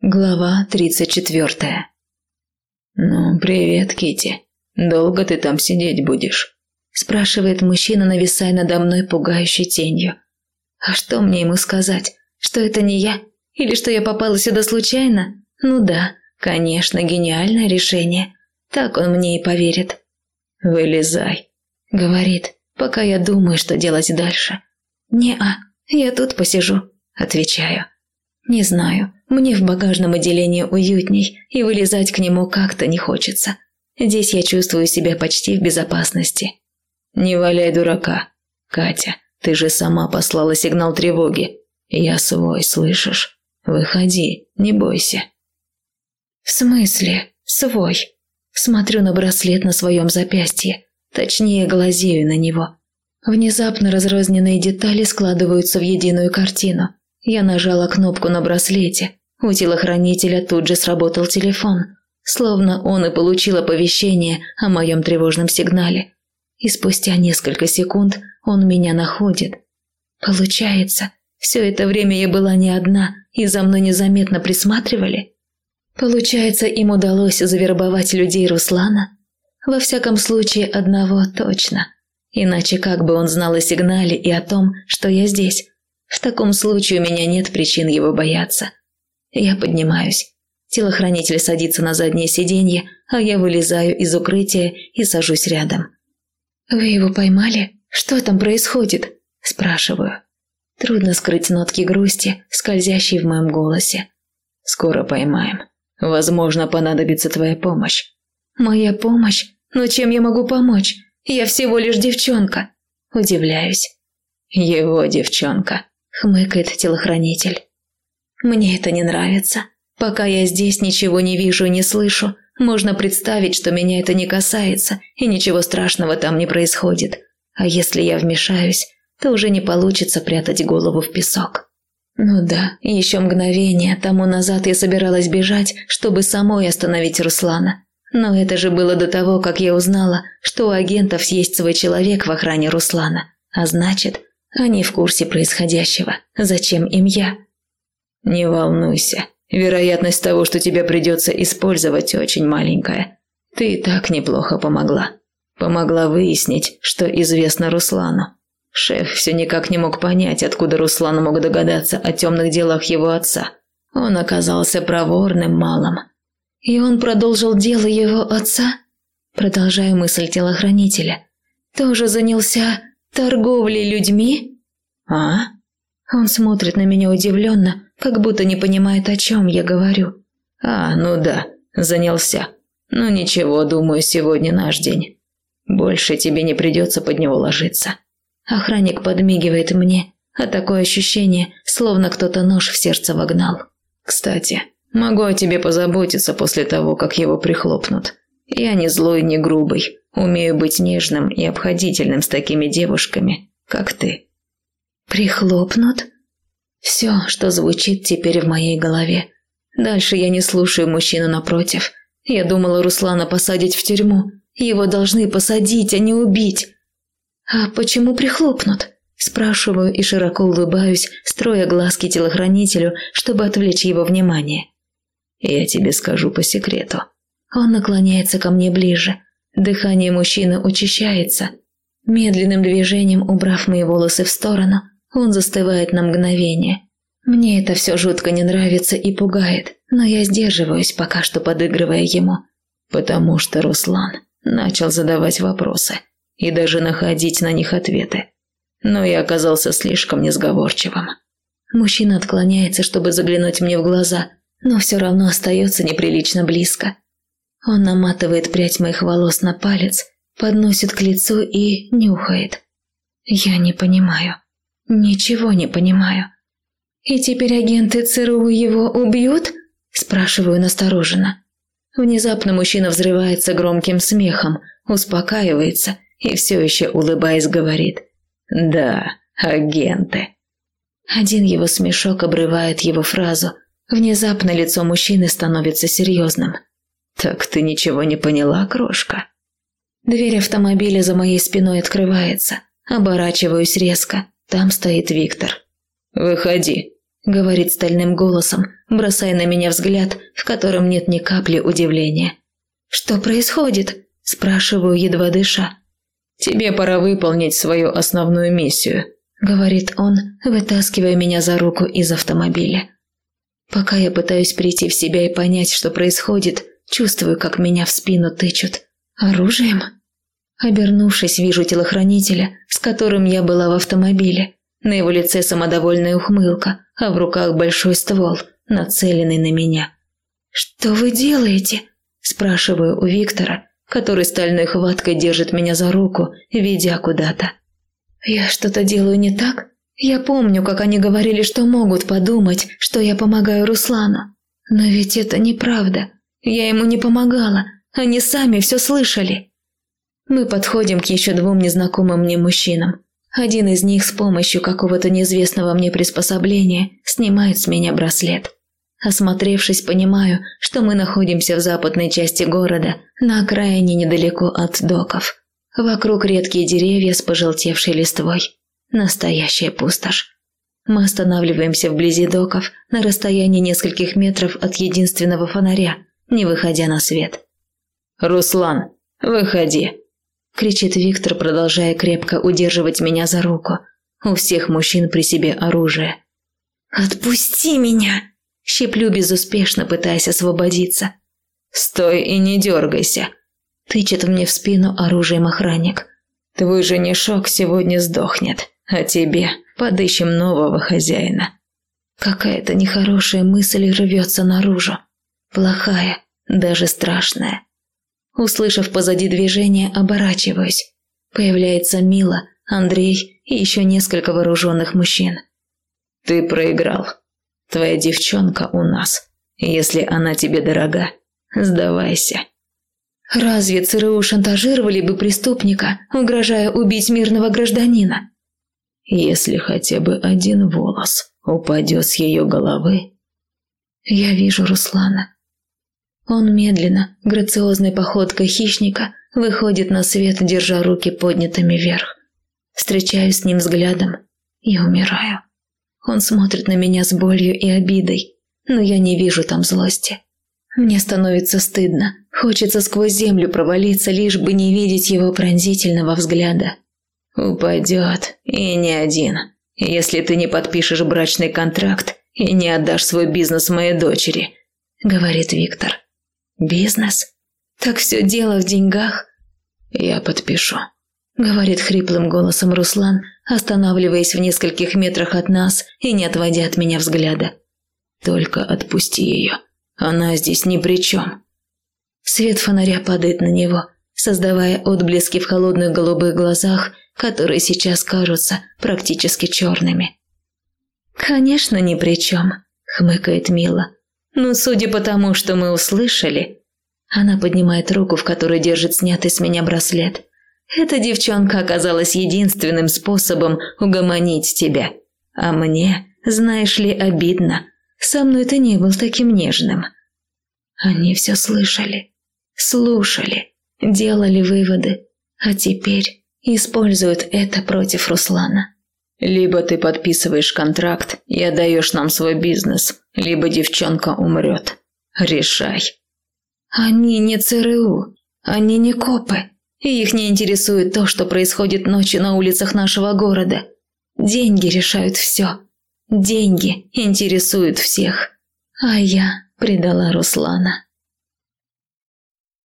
Глава тридцать четвертая. «Ну, привет, Кити. Долго ты там сидеть будешь?» спрашивает мужчина, нависая надо мной пугающей тенью. А что мне ему сказать? Что это не я? Или что я попала сюда случайно? Ну да, конечно, гениальное решение. Так он мне и поверит. «Вылезай», — говорит, пока я думаю, что делать дальше. «Не-а, я тут посижу», — отвечаю. «Не знаю, мне в багажном отделении уютней, и вылезать к нему как-то не хочется. Здесь я чувствую себя почти в безопасности». «Не валяй дурака. Катя, ты же сама послала сигнал тревоги. Я свой, слышишь? Выходи, не бойся». «В смысле? Свой?» Смотрю на браслет на своем запястье. Точнее, глазею на него. Внезапно разрозненные детали складываются в единую картину. Я нажала кнопку на браслете. У телохранителя тут же сработал телефон. Словно он и получил оповещение о моем тревожном сигнале. И спустя несколько секунд он меня находит. Получается, все это время я была не одна, и за мной незаметно присматривали? Получается, им удалось завербовать людей Руслана? Во всяком случае, одного точно. Иначе как бы он знал о сигнале и о том, что я здесь? В таком случае у меня нет причин его бояться. Я поднимаюсь. Телохранитель садится на заднее сиденье, а я вылезаю из укрытия и сажусь рядом. «Вы его поймали? Что там происходит?» – спрашиваю. Трудно скрыть нотки грусти, скользящие в моем голосе. «Скоро поймаем. Возможно, понадобится твоя помощь». «Моя помощь? Но чем я могу помочь? Я всего лишь девчонка». Удивляюсь. «Его девчонка», – хмыкает телохранитель. «Мне это не нравится. Пока я здесь ничего не вижу и не слышу, можно представить, что меня это не касается, и ничего страшного там не происходит. А если я вмешаюсь, то уже не получится прятать голову в песок. Ну да, еще мгновение тому назад я собиралась бежать, чтобы самой остановить Руслана. Но это же было до того, как я узнала, что у агентов есть свой человек в охране Руслана. А значит, они в курсе происходящего. Зачем им я? Не волнуйся. Вероятность того, что тебя придется использовать, очень маленькая. Ты и так неплохо помогла. Помогла выяснить, что известно Руслану. Шеф все никак не мог понять, откуда Руслан мог догадаться о темных делах его отца. Он оказался проворным малым. И он продолжил дело его отца? Продолжаю мысль телохранителя. Тоже занялся торговлей людьми? А? Он смотрит на меня удивленно, как будто не понимает, о чем я говорю. А, ну да, занялся. Ну ничего, думаю, сегодня наш день. Больше тебе не придется под него ложиться. Охранник подмигивает мне, а такое ощущение, словно кто-то нож в сердце вогнал. Кстати, могу о тебе позаботиться после того, как его прихлопнут. Я не злой, не грубый, умею быть нежным и обходительным с такими девушками, как ты. Прихлопнут? Все, что звучит теперь в моей голове. Дальше я не слушаю мужчину напротив. Я думала Руслана посадить в тюрьму. Его должны посадить, а не убить. А почему прихлопнут? Спрашиваю и широко улыбаюсь, строя глазки телохранителю, чтобы отвлечь его внимание. Я тебе скажу по секрету. Он наклоняется ко мне ближе. Дыхание мужчины учащается. Медленным движением убрав мои волосы в сторону, он застывает на мгновение. Мне это все жутко не нравится и пугает, но я сдерживаюсь, пока что подыгрывая ему. Потому что Руслан начал задавать вопросы и даже находить на них ответы. Но я оказался слишком несговорчивым. Мужчина отклоняется, чтобы заглянуть мне в глаза, но все равно остается неприлично близко. Он наматывает прядь моих волос на палец, подносит к лицу и нюхает. Я не понимаю. Ничего не понимаю. И теперь агенты ЦРУ его убьют? Спрашиваю настороженно. Внезапно мужчина взрывается громким смехом, успокаивается и все еще улыбаясь говорит. «Да, агенты». Один его смешок обрывает его фразу. Внезапно лицо мужчины становится серьезным. «Так ты ничего не поняла, крошка?» Дверь автомобиля за моей спиной открывается. Оборачиваюсь резко. Там стоит Виктор. «Выходи», – говорит стальным голосом, бросая на меня взгляд, в котором нет ни капли удивления. «Что происходит?» – спрашиваю, едва дыша. «Тебе пора выполнить свою основную миссию», – говорит он, вытаскивая меня за руку из автомобиля. Пока я пытаюсь прийти в себя и понять, что происходит, чувствую, как меня в спину тычут. Оружием? Обернувшись, вижу телохранителя, с которым я была в автомобиле. На его лице самодовольная ухмылка, а в руках большой ствол, нацеленный на меня. «Что вы делаете?» – спрашиваю у Виктора, который стальной хваткой держит меня за руку, ведя куда-то. «Я что-то делаю не так? Я помню, как они говорили, что могут подумать, что я помогаю Руслану. Но ведь это неправда. Я ему не помогала, они сами все слышали». Мы подходим к еще двум незнакомым мне мужчинам. Один из них с помощью какого-то неизвестного мне приспособления снимает с меня браслет. Осмотревшись, понимаю, что мы находимся в западной части города, на окраине недалеко от доков. Вокруг редкие деревья с пожелтевшей листвой. Настоящая пустошь. Мы останавливаемся вблизи доков на расстоянии нескольких метров от единственного фонаря, не выходя на свет. «Руслан, выходи!» – кричит Виктор, продолжая крепко удерживать меня за руку. У всех мужчин при себе оружие. «Отпусти меня!» – щеплю безуспешно, пытаясь освободиться. «Стой и не дергайся!» – тычет мне в спину оружием охранник. «Твой женишок сегодня сдохнет, а тебе подыщем нового хозяина». Какая-то нехорошая мысль рвется наружу. Плохая, даже страшная. Услышав позади движение, оборачиваюсь. Появляется Мила, Андрей и еще несколько вооруженных мужчин. «Ты проиграл. Твоя девчонка у нас. Если она тебе дорога, сдавайся». Разве ЦРУ шантажировали бы преступника, угрожая убить мирного гражданина? Если хотя бы один волос упадет с ее головы... Я вижу Руслана. Он медленно, грациозной походкой хищника, выходит на свет, держа руки поднятыми вверх. Встречаюсь с ним взглядом и умираю. Он смотрит на меня с болью и обидой, но я не вижу там злости. Мне становится стыдно, хочется сквозь землю провалиться, лишь бы не видеть его пронзительного взгляда. «Упадет, и не один, если ты не подпишешь брачный контракт и не отдашь свой бизнес моей дочери», — говорит Виктор. Бизнес? Так все дело в деньгах? Я подпишу, говорит хриплым голосом Руслан, останавливаясь в нескольких метрах от нас и не отводя от меня взгляда. Только отпусти ее. Она здесь ни при чем. Свет фонаря падает на него, создавая отблески в холодных голубых глазах, которые сейчас кажутся практически черными. «Конечно, ни при чем», — хмыкает Мила. Но судя по тому, что мы услышали, она поднимает руку, в которой держит снятый с меня браслет. Эта девчонка оказалась единственным способом угомонить тебя. А мне, знаешь ли, обидно. Со мной ты не был таким нежным. Они все слышали, слушали, делали выводы, а теперь используют это против Руслана. Либо ты подписываешь контракт и отдаешь нам свой бизнес, либо девчонка умрет. Решай. Они не ЦРУ, они не копы, и их не интересует то, что происходит ночью на улицах нашего города. Деньги решают все. Деньги интересуют всех. А я предала Руслана.